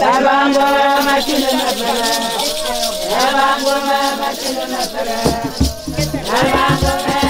Tabango machine mapara. Tabango machine mapara. Tabango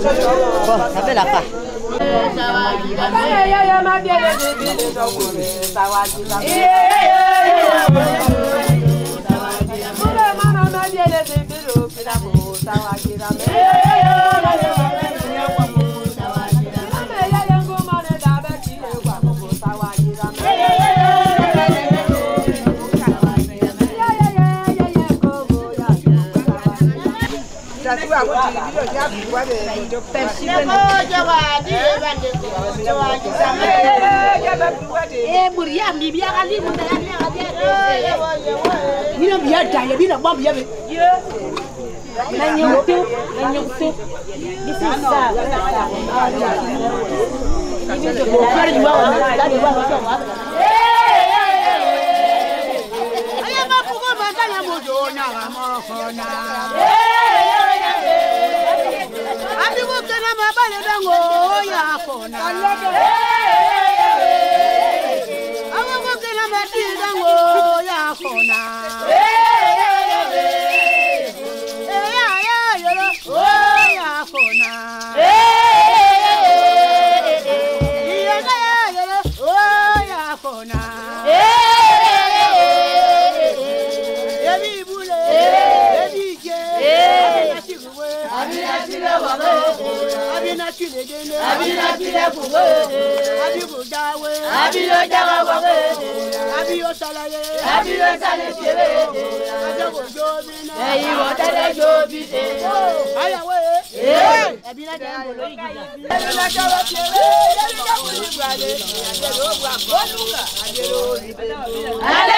Bon, la pa. Thank you. Muriya mi biya andikugcina mabale bengowo yakhona abakugcina matibengowo yakhona abinakile wọlé abinakile délé abinakile kúwé abibujawe abilojawa wọlé abiyosalale abiyosalefere adébòjó bínú ẹyin wọtẹlẹ jó bínú. ayawo ye abinakile bolo yi jula. abinakile fere abinakile bolo yi jula. adébòjó bínú adébòjó bínú.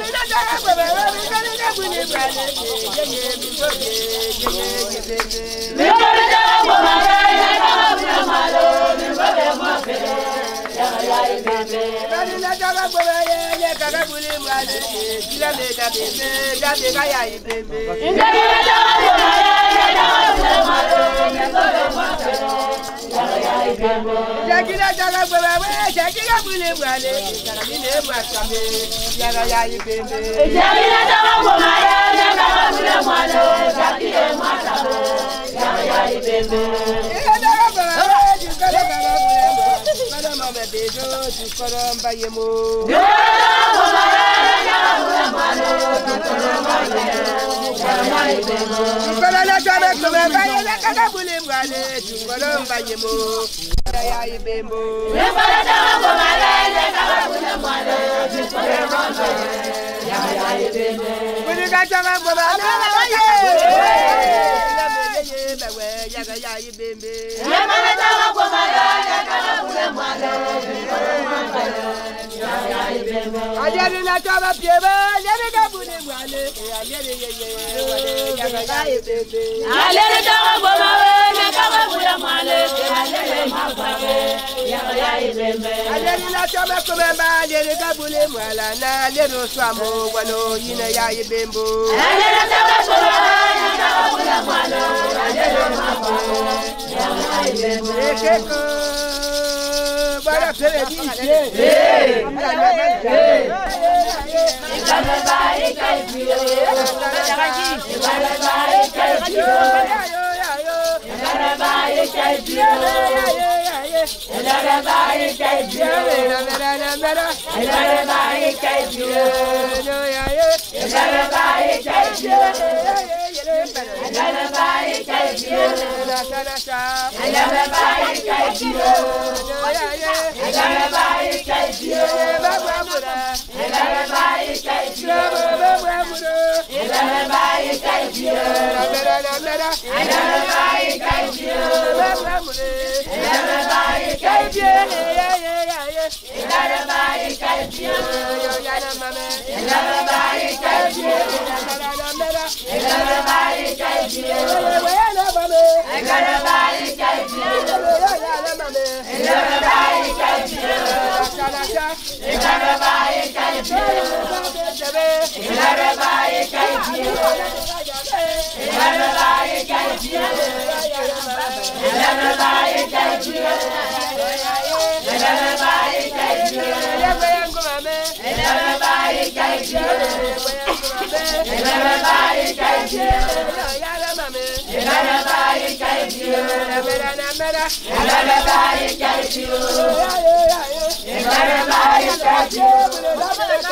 mi lọ́jọ́ rẹ̀ pẹ̀lẹ́ rẹ̀ mi lórí dẹ́kun ní ìbàlẹ̀ yéye mi tó yé yéye yéye. mi lórí dẹ́kun kò máa rẹ̀ yẹ káwá mi lọ máa lọ mi lórí mọ́ mi yàrá ìbẹ̀bẹ̀. lórí lọ́jọ́ rẹ̀ pẹ̀lẹ́ yẹ yẹ kẹ̀kẹ́ kù ní ìbàlẹ̀ ìdílé mi dàbí pé dàbí káyà ìbẹ̀bẹ̀. ìdílé mi lọ́jọ́ rẹ̀ pẹ̀lẹ́ yẹ káwá mi lọ máa lọ mi lórí mọ́ mi Jagina jala gbẹ̀rẹ̀ wẹ́, jagina já wẹ́, jagina gbẹ̀rẹ̀ wẹ́, jagina gbẹ̀rẹ̀ wẹ́. Jagina jala gbẹ̀rẹ̀ wẹ́. Kikorom bayemo. Kikorom lọ́jọ́ bẹ́ẹ̀ kò bẹ́ẹ̀ báyé lẹ́kẹ́kẹ́ bulẹ̀ mbàlẹ̀. Kikorom bayemo. Yaya ibembo. Kikorom lọ́jọ́ kò bẹ́ẹ̀ lẹ́kẹ́kẹ́ bulẹ̀ mbàlẹ̀. Kikorom bayemo. Yaya ibembo. Kuli kajama mbọ̀bọ̀. Kikorom bayemo ye mewe yaga ya ibembe. Yamana tawa kwa mara yakala kule mwaga kule mwaga yaga ibembe. Ajari na tawa piebe yere kabuni mwale yere yeye wale yaga ya ibembe. Alere tawa kwa mara yakala kule mwale yere mwaga yaga ya ibembe. Ajari na tawa kwa mara yere kabuni mwala na yere swamo wano ya ibembe. Alere Ekeko bára fẹ́rẹ̀ ní ìṣe. Ìgbàlọ́ba ìka ìbìrò. Ìgbàlọ́ba ìka ìbìrò. Ìgbàlọ́ba ìka ìbìrò. I don't know. Everybody Everybody you. Everybody got you.